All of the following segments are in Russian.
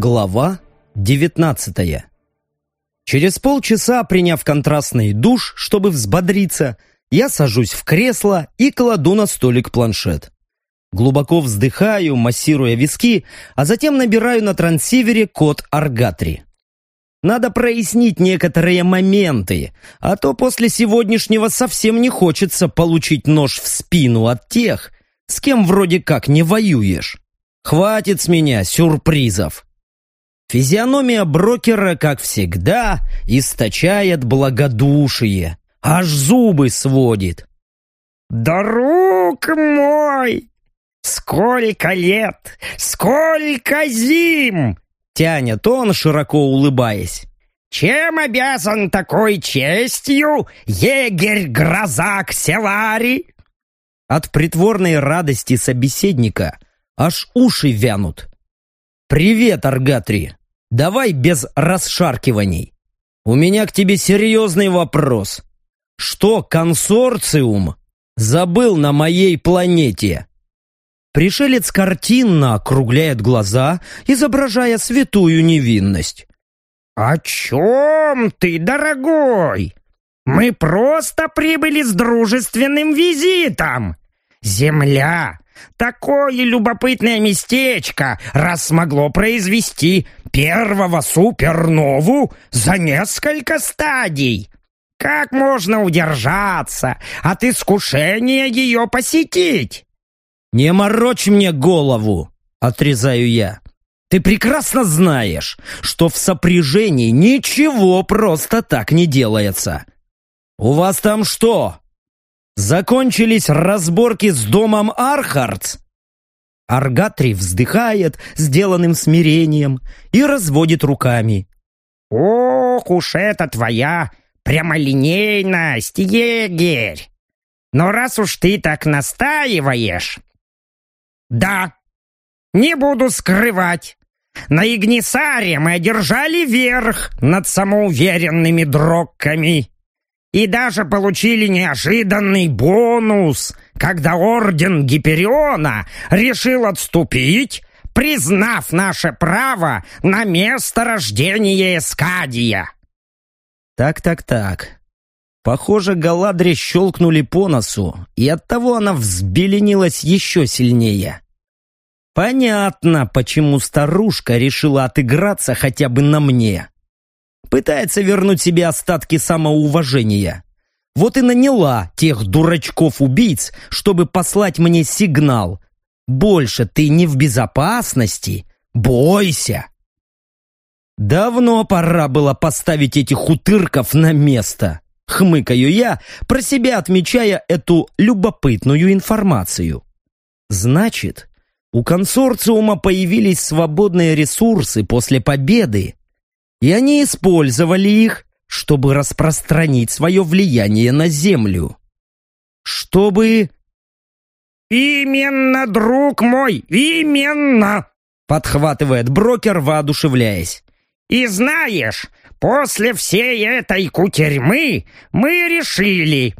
Глава 19 Через полчаса, приняв контрастный душ, чтобы взбодриться, я сажусь в кресло и кладу на столик планшет. Глубоко вздыхаю, массируя виски, а затем набираю на трансивере код Аргатри. Надо прояснить некоторые моменты, а то после сегодняшнего совсем не хочется получить нож в спину от тех, с кем вроде как не воюешь. Хватит с меня сюрпризов. Физиономия брокера, как всегда, источает благодушие, аж зубы сводит. «Друг мой, сколько лет, сколько зим!» Тянет он, широко улыбаясь. «Чем обязан такой честью егерь-гроза Кселари?» От притворной радости собеседника аж уши вянут. «Привет, Аргатри! Давай без расшаркиваний. У меня к тебе серьезный вопрос. Что консорциум забыл на моей планете?» Пришелец картинно округляет глаза, изображая святую невинность. «О чем ты, дорогой? Мы просто прибыли с дружественным визитом. Земля Такое любопытное местечко, раз смогло произвести первого супернову за несколько стадий. Как можно удержаться от искушения ее посетить? «Не морочь мне голову!» — отрезаю я. «Ты прекрасно знаешь, что в сопряжении ничего просто так не делается. У вас там что, Закончились разборки с домом Архардс. Аргатри вздыхает с деланным смирением и разводит руками. «Ох уж это твоя прямолинейность, егерь! Но раз уж ты так настаиваешь...» «Да, не буду скрывать, на Игнисаре мы одержали верх над самоуверенными дрокками и даже получили неожиданный бонус, когда орден Гипериона решил отступить, признав наше право на место рождения Эскадия. Так-так-так. Похоже, Галадре щелкнули по носу, и оттого она взбеленилась еще сильнее. Понятно, почему старушка решила отыграться хотя бы на мне. Пытается вернуть себе остатки самоуважения. Вот и наняла тех дурачков-убийц, чтобы послать мне сигнал. Больше ты не в безопасности. Бойся. Давно пора было поставить этих утырков на место. Хмыкаю я, про себя отмечая эту любопытную информацию. Значит, у консорциума появились свободные ресурсы после победы, и они использовали их, чтобы распространить свое влияние на Землю. Чтобы... «Именно, друг мой, именно!» подхватывает брокер, воодушевляясь. «И знаешь, после всей этой кутерьмы мы решили,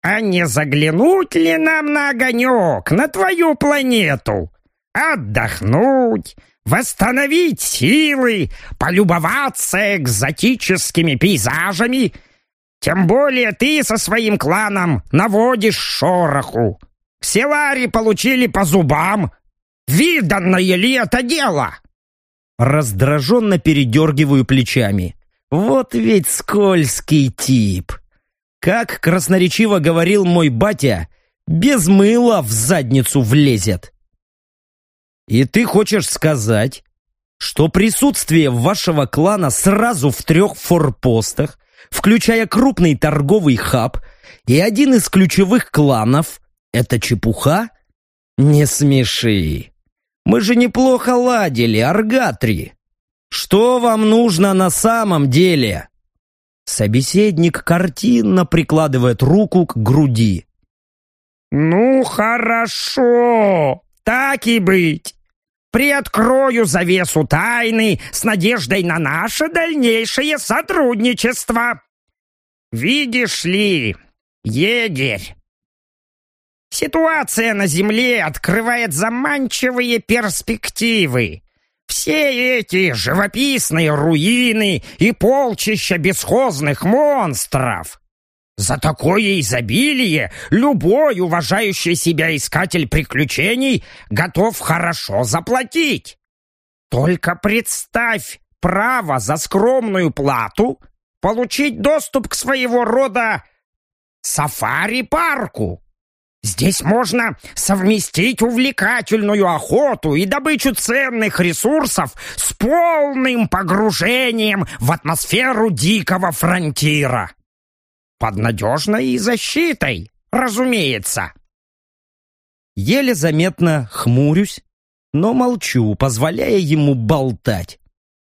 а не заглянуть ли нам на огонек, на твою планету? Отдохнуть, восстановить силы, полюбоваться экзотическими пейзажами. Тем более ты со своим кланом наводишь шороху. Селари получили по зубам. Виданное ли это дело? Раздраженно передергиваю плечами. Вот ведь скользкий тип. Как красноречиво говорил мой батя, без мыла в задницу влезет. И ты хочешь сказать, что присутствие вашего клана сразу в трех форпостах, включая крупный торговый хаб и один из ключевых кланов, это чепуха? Не смеши. Мы же неплохо ладили, Аргатри. Что вам нужно на самом деле? Собеседник картинно прикладывает руку к груди. «Ну, хорошо, так и быть. Приоткрою завесу тайны с надеждой на наше дальнейшее сотрудничество. Видишь ли, егерь, ситуация на Земле открывает заманчивые перспективы. Все эти живописные руины и полчища бесхозных монстров. За такое изобилие любой уважающий себя искатель приключений готов хорошо заплатить. Только представь право за скромную плату получить доступ к своего рода сафари-парку. Здесь можно совместить увлекательную охоту и добычу ценных ресурсов с полным погружением в атмосферу дикого фронтира. Под надежной защитой, разумеется. Еле заметно хмурюсь, но молчу, позволяя ему болтать.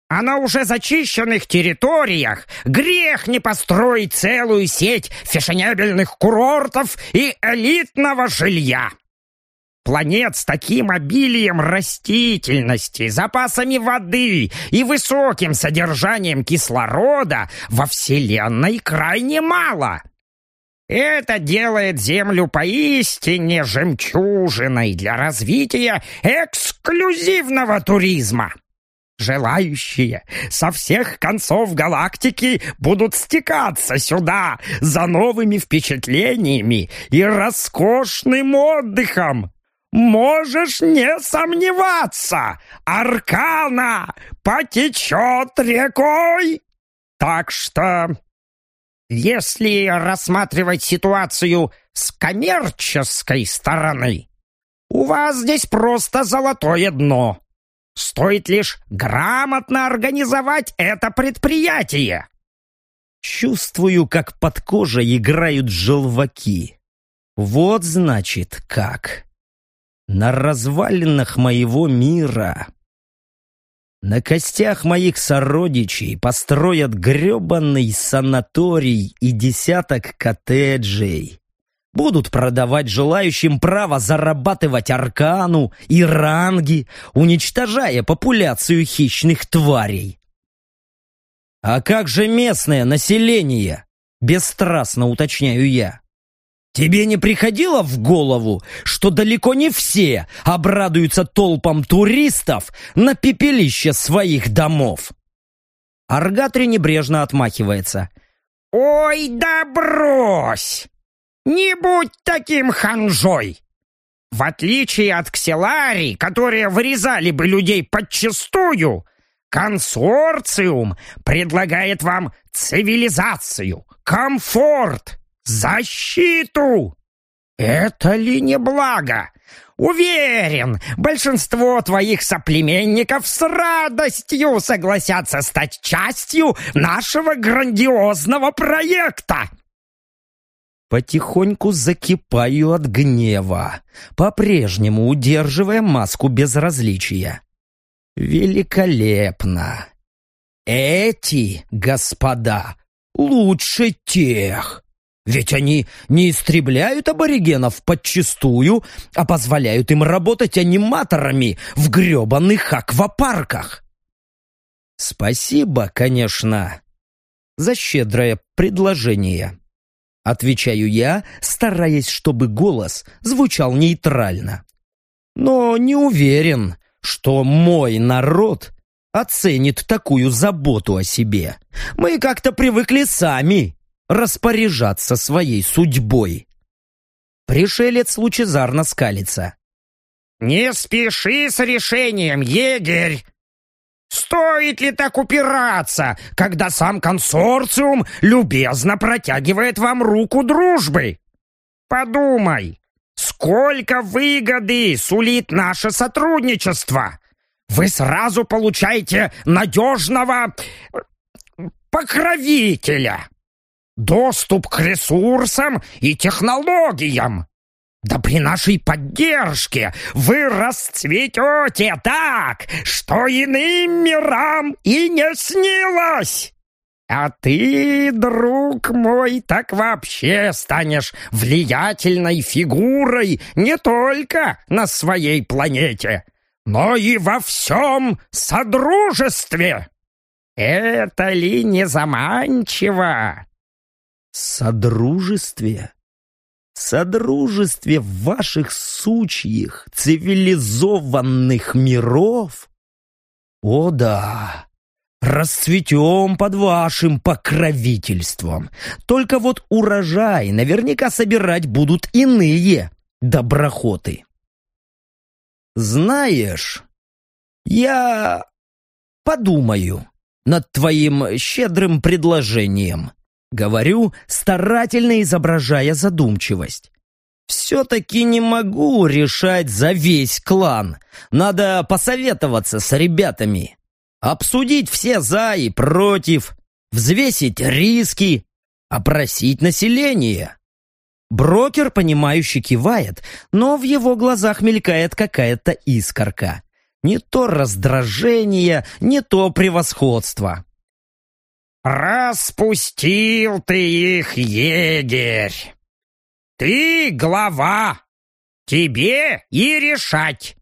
А на уже зачищенных территориях грех не построить целую сеть фешенебельных курортов и элитного жилья. Планет с таким обилием растительности, запасами воды и высоким содержанием кислорода во Вселенной крайне мало. Это делает Землю поистине жемчужиной для развития эксклюзивного туризма. Желающие со всех концов галактики будут стекаться сюда за новыми впечатлениями и роскошным отдыхом. Можешь не сомневаться, Аркана потечет рекой. Так что, если рассматривать ситуацию с коммерческой стороны, у вас здесь просто золотое дно. Стоит лишь грамотно организовать это предприятие. Чувствую, как под кожей играют желваки. Вот значит как. На развалинах моего мира. На костях моих сородичей построят гребаный санаторий и десяток коттеджей будут продавать желающим право зарабатывать аркану и ранги, уничтожая популяцию хищных тварей. «А как же местное население?» — бесстрастно уточняю я. «Тебе не приходило в голову, что далеко не все обрадуются толпам туристов на пепелище своих домов?» Аргатри небрежно отмахивается. «Ой, да брось! Не будь таким ханжой! В отличие от кселарий, которые вырезали бы людей подчистую, консорциум предлагает вам цивилизацию, комфорт, защиту. Это ли не благо? Уверен, большинство твоих соплеменников с радостью согласятся стать частью нашего грандиозного проекта потихоньку закипаю от гнева, по-прежнему удерживая маску безразличия. Великолепно! Эти, господа, лучше тех. Ведь они не истребляют аборигенов подчистую, а позволяют им работать аниматорами в гребаных аквапарках. Спасибо, конечно, за щедрое предложение. Отвечаю я, стараясь, чтобы голос звучал нейтрально. Но не уверен, что мой народ оценит такую заботу о себе. Мы как-то привыкли сами распоряжаться своей судьбой. Пришелец лучезарно скалится. «Не спеши с решением, егерь! Стоит ли так упираться, когда сам консорциум любезно протягивает вам руку дружбы? Подумай, сколько выгоды сулит наше сотрудничество? Вы сразу получаете надежного покровителя, доступ к ресурсам и технологиям, да при нашей поддержке вы расцветете так, что иным мирам и не снилось. А ты, друг мой, так вообще станешь влиятельной фигурой не только на своей планете, но и во всем Содружестве. Это ли не заманчиво? Содружестве? содружестве ваших сучьих цивилизованных миров О да, расцветем под вашим покровительством. Только вот урожай наверняка собирать будут иные доброхоты. Знаешь, я подумаю над твоим щедрым предложением. Говорю, старательно изображая задумчивость. Все-таки не могу решать за весь клан. Надо посоветоваться с ребятами. Обсудить все за и против, взвесить риски, опросить население. Брокер, понимающе кивает, но в его глазах мелькает какая-то искорка. Не то раздражение, не то превосходство. «Распустил ты их, егерь! Ты глава! Тебе и решать!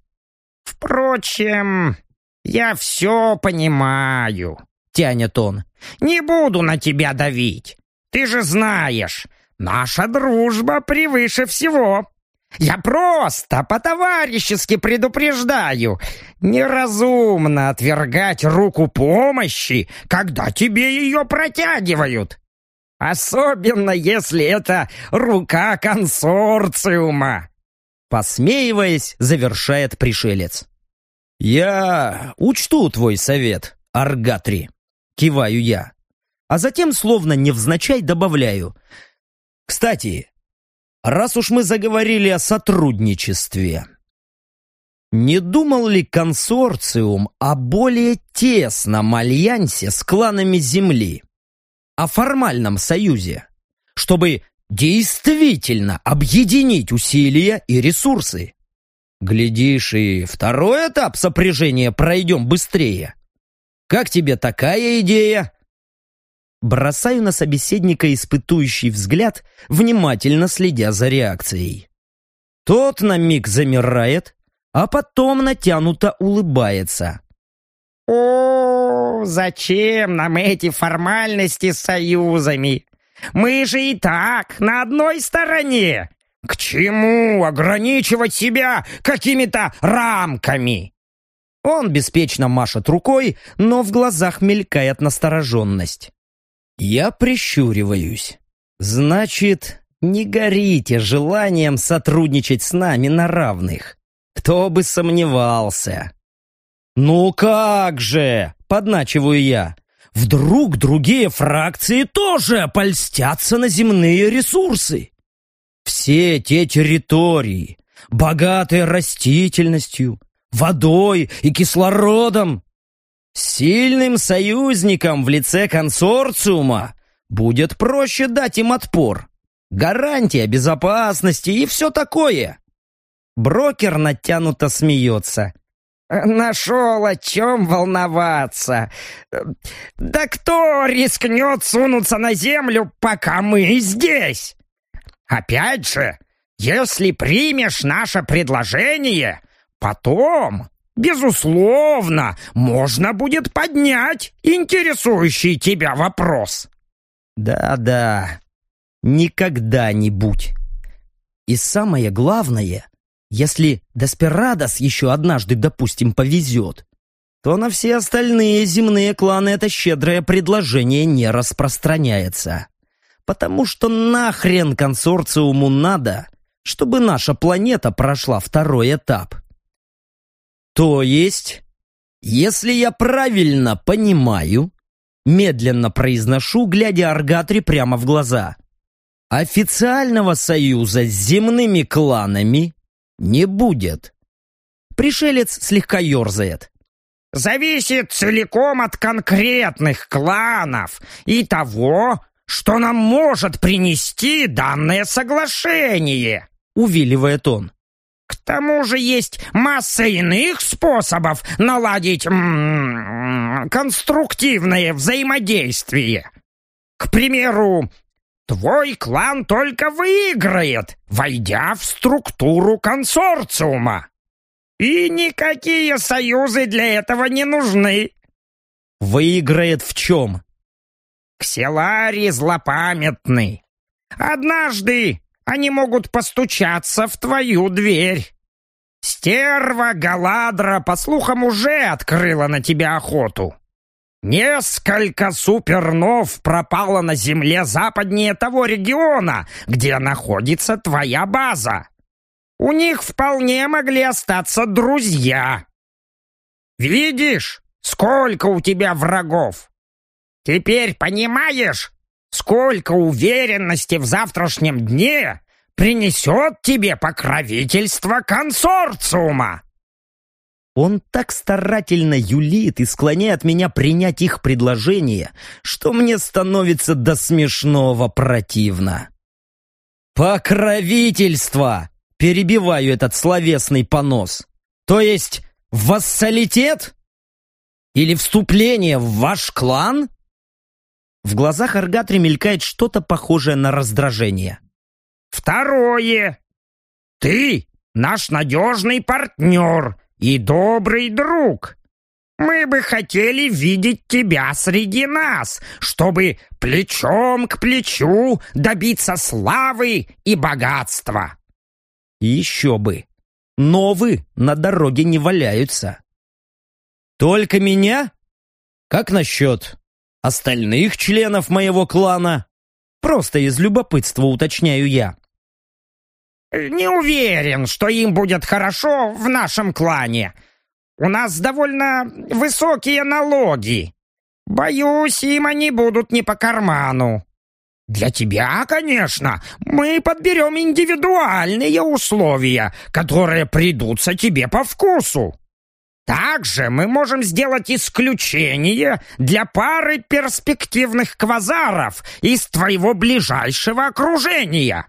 Впрочем, я все понимаю», — тянет он. «Не буду на тебя давить. Ты же знаешь, наша дружба превыше всего. Я просто по-товарищески предупреждаю. Неразумно отвергать руку помощи, когда тебе ее протягивают. Особенно, если это рука консорциума. Посмеиваясь, завершает пришелец. «Я учту твой совет, Аргатри», — киваю я. А затем, словно невзначай, добавляю. «Кстати, раз уж мы заговорили о сотрудничестве, не думал ли консорциум о более тесном альянсе с кланами Земли? О формальном союзе, чтобы действительно объединить усилия и ресурсы? Глядишь, и второй этап сопряжения пройдем быстрее. Как тебе такая идея? Бросаю на собеседника испытующий взгляд, внимательно следя за реакцией. Тот на миг замирает, а потом натянуто улыбается. «О, зачем нам эти формальности с союзами? Мы же и так на одной стороне. К чему ограничивать себя какими-то рамками?» Он беспечно машет рукой, но в глазах мелькает настороженность. Я прищуриваюсь. Значит, не горите желанием сотрудничать с нами на равных. Кто бы сомневался. Ну как же, подначиваю я. Вдруг другие фракции тоже польстятся на земные ресурсы. Все те территории, богатые растительностью, водой и кислородом, Сильным союзникам в лице консорциума будет проще дать им отпор. Гарантия безопасности и все такое. Брокер натянуто смеется. «Нашел о чем волноваться. Да кто рискнет сунуться на землю, пока мы здесь? Опять же, если примешь наше предложение, потом Безусловно, можно будет поднять интересующий тебя вопрос. Да-да, никогда-нибудь. И самое главное, если Деспирадос еще однажды, допустим, повезет, то на все остальные земные кланы это щедрое предложение не распространяется. Потому что нахрен консорциуму надо, чтобы наша планета прошла второй этап. То есть, если я правильно понимаю, медленно произношу, глядя Аргатри прямо в глаза, официального союза с земными кланами не будет. Пришелец слегка ерзает. «Зависит целиком от конкретных кланов и того, что нам может принести данное соглашение», — увиливает он. К тому же есть масса иных способов наладить м -м, конструктивное взаимодействие. К примеру, твой клан только выиграет, войдя в структуру консорциума. И никакие союзы для этого не нужны. Выиграет в чем? Кселари злопамятный. Однажды они могут постучаться в твою дверь. Стерва Галадра, по слухам, уже открыла на тебя охоту. Несколько супернов пропало на земле западнее того региона, где находится твоя база. У них вполне могли остаться друзья. Видишь, сколько у тебя врагов? Теперь понимаешь, сколько уверенности в завтрашнем дне принесет тебе покровительство консорциума. Он так старательно юлит и склоняет меня принять их предложение, что мне становится до смешного противно. «Покровительство!» — перебиваю этот словесный понос. «То есть вассалитет? Или вступление в ваш клан?» В глазах Аргатри мелькает что-то похожее на раздражение. «Второе. Ты наш надежный партнер, и добрый друг. Мы бы хотели видеть тебя среди нас, чтобы плечом к плечу добиться славы и богатства. Еще бы. Новы на дороге не валяются. Только меня? Как насчет остальных членов моего клана? Просто из любопытства уточняю я. Не уверен, что им будет хорошо в нашем клане. У нас довольно высокие налоги. Боюсь, им они будут не по карману. Для тебя, конечно, мы подберем индивидуальные условия, которые придутся тебе по вкусу. Также мы можем сделать исключение для пары перспективных квазаров из твоего ближайшего окружения.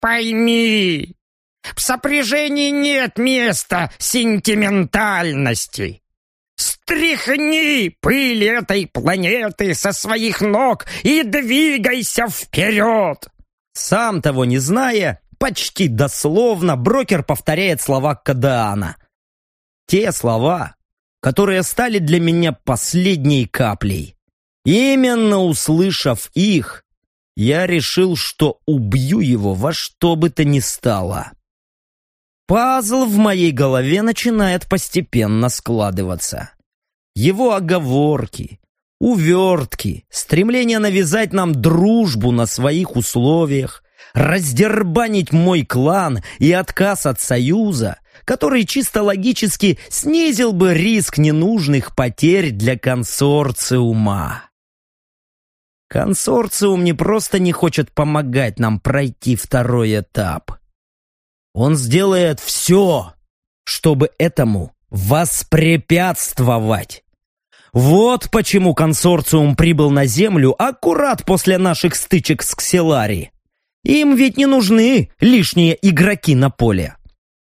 Пойми, в сопряжении нет места сентиментальности. Стряхни пыль этой планеты со своих ног и двигайся вперед!» Сам того не зная, почти дословно брокер повторяет слова Кадаана. Те слова, которые стали для меня последней каплей. Именно услышав их, я решил, что убью его во что бы то ни стало. Пазл в моей голове начинает постепенно складываться. Его оговорки, увертки, стремление навязать нам дружбу на своих условиях, раздербанить мой клан и отказ от союза, который чисто логически снизил бы риск ненужных потерь для консорциума. Консорциум не просто не хочет помогать нам пройти второй этап. Он сделает все, чтобы этому воспрепятствовать. Вот почему консорциум прибыл на Землю аккурат после наших стычек с Кселари. Им ведь не нужны лишние игроки на поле.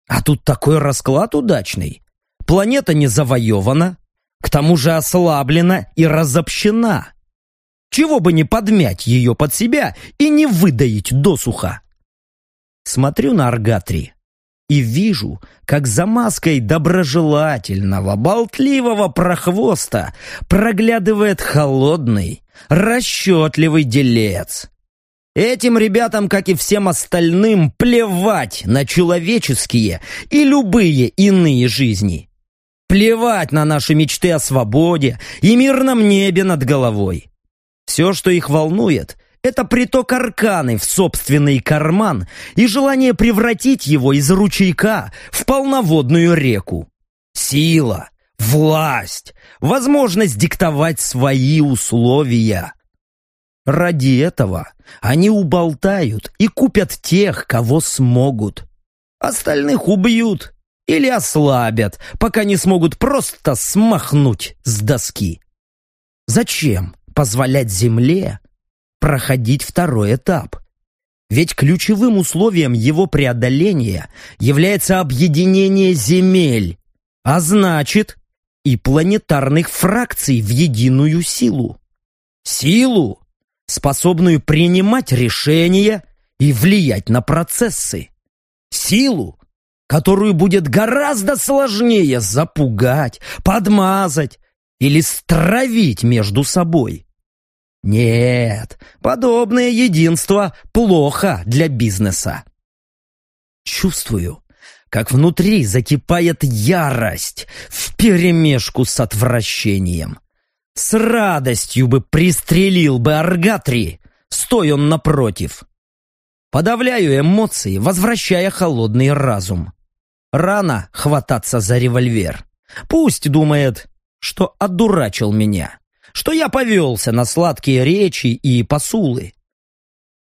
А тут такой расклад удачный. Планета не завоевана, к тому же ослаблена и разобщена. Чего бы не подмять ее под себя и не выдаить досуха? Смотрю на Аргатри и вижу, как за маской доброжелательного, болтливого прохвоста проглядывает холодный, расчетливый делец. Этим ребятам, как и всем остальным, плевать на человеческие и любые иные жизни. Плевать на наши мечты о свободе и мирном небе над головой. Все, что их волнует, это приток арканы в собственный карман и желание превратить его из ручейка в полноводную реку. Сила, власть, возможность диктовать свои условия. Ради этого они уболтают и купят тех, кого смогут. Остальных убьют или ослабят, пока не смогут просто смахнуть с доски. Зачем? позволять Земле проходить второй этап. Ведь ключевым условием его преодоления является объединение земель, а значит и планетарных фракций в единую силу. Силу, способную принимать решения и влиять на процессы. Силу, которую будет гораздо сложнее запугать, подмазать или стравить между собой. Нет, подобное единство плохо для бизнеса. Чувствую, как внутри закипает ярость вперемешку с отвращением. С радостью бы пристрелил бы Аргатри, стой он напротив. Подавляю эмоции, возвращая холодный разум. Рано хвататься за револьвер. Пусть думает, что одурачил меня, что я повелся на сладкие речи и посулы.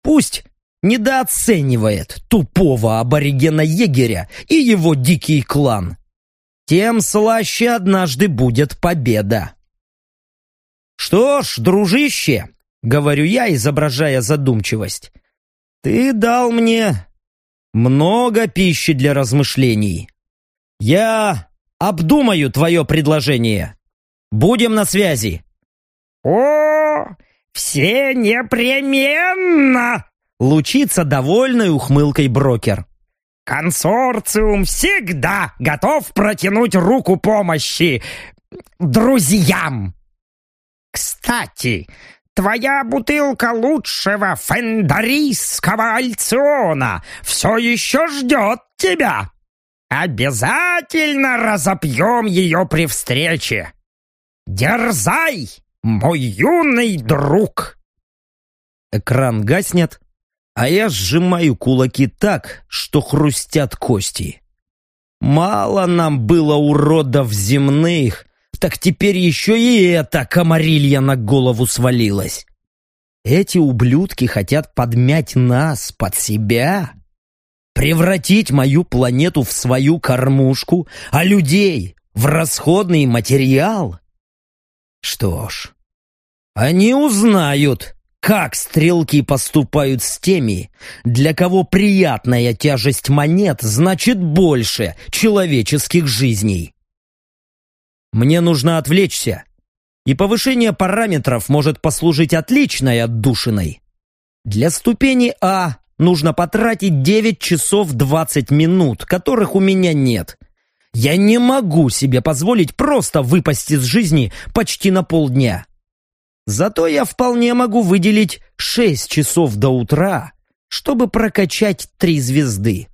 Пусть недооценивает тупого аборигена-егеря и его дикий клан. Тем слаще однажды будет победа. «Что ж, дружище», — говорю я, изображая задумчивость, «ты дал мне много пищи для размышлений. Я обдумаю твое предложение. Будем на связи». «О, все непременно!» Лучится довольной ухмылкой брокер. «Консорциум всегда готов протянуть руку помощи друзьям!» «Кстати, твоя бутылка лучшего фендарийского альциона все еще ждет тебя. Обязательно разопьем ее при встрече. Дерзай, мой юный друг!» Экран гаснет, а я сжимаю кулаки так, что хрустят кости. Мало нам было уродов земных, так теперь еще и эта комарилья на голову свалилась. Эти ублюдки хотят подмять нас под себя, превратить мою планету в свою кормушку, а людей в расходный материал. Что ж, они узнают, как стрелки поступают с теми, для кого приятная тяжесть монет значит больше человеческих жизней. Мне нужно отвлечься, и повышение параметров может послужить отличной отдушиной. Для ступени А нужно потратить 9 часов 20 минут, которых у меня нет. Я не могу себе позволить просто выпасть из жизни почти на полдня. Зато я вполне могу выделить шесть часов до утра, чтобы прокачать три звезды.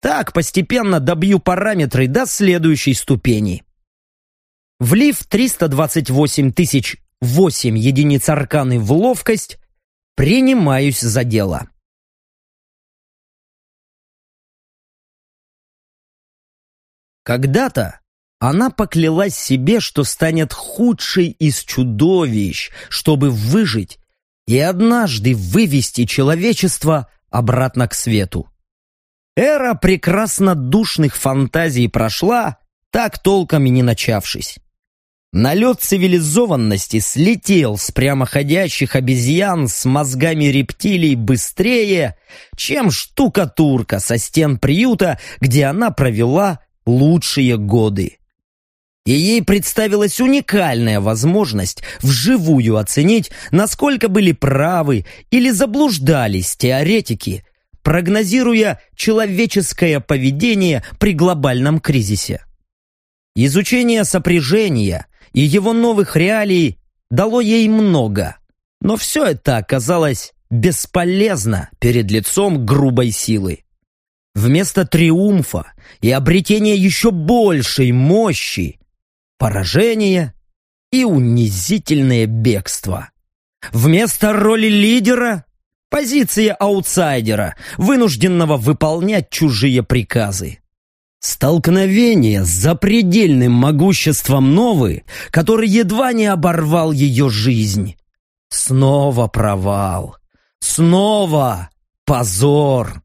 Так постепенно добью параметры до следующей ступени. Влив 328 тысяч 8 единиц арканы в ловкость, принимаюсь за дело. Когда-то она поклялась себе, что станет худшей из чудовищ, чтобы выжить и однажды вывести человечество обратно к свету. Эра прекрасно душных фантазий прошла, так толком и не начавшись. Налет цивилизованности слетел с прямоходящих обезьян с мозгами рептилий быстрее, чем штукатурка со стен приюта, где она провела лучшие годы и ей представилась уникальная возможность вживую оценить, насколько были правы или заблуждались теоретики, прогнозируя человеческое поведение при глобальном кризисе. Изучение сопряжения и его новых реалий дало ей много, но все это оказалось бесполезно перед лицом грубой силы. Вместо триумфа и обретения еще большей мощи поражение и унизительное бегство. Вместо роли лидера – позиция аутсайдера, вынужденного выполнять чужие приказы. Столкновение с запредельным могуществом Новы, который едва не оборвал ее жизнь. Снова провал. Снова позор.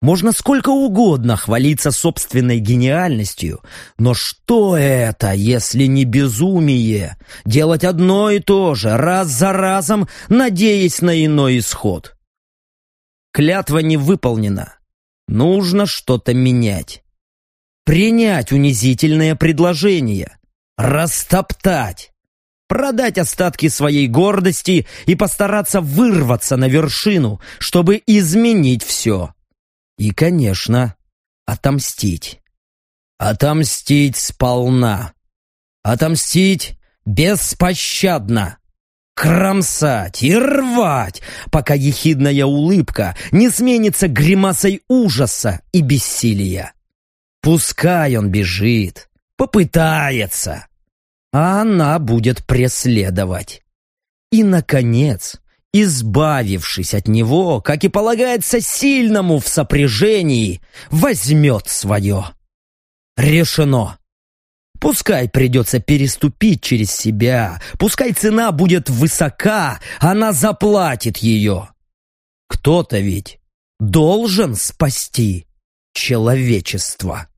Можно сколько угодно хвалиться собственной гениальностью, но что это, если не безумие? Делать одно и то же, раз за разом, надеясь на иной исход. Клятва не выполнена. Нужно что-то менять. Принять унизительное предложение. Растоптать. Продать остатки своей гордости и постараться вырваться на вершину, чтобы изменить все. И, конечно, отомстить. Отомстить сполна. Отомстить беспощадно. Кромсать и рвать, пока ехидная улыбка не сменится гримасой ужаса и бессилия. Пускай он бежит, попытается, а она будет преследовать. И, наконец, избавившись от него, как и полагается сильному в сопряжении, возьмет свое. Решено. Пускай придется переступить через себя, пускай цена будет высока, она заплатит ее. Кто-то ведь должен спасти человечество.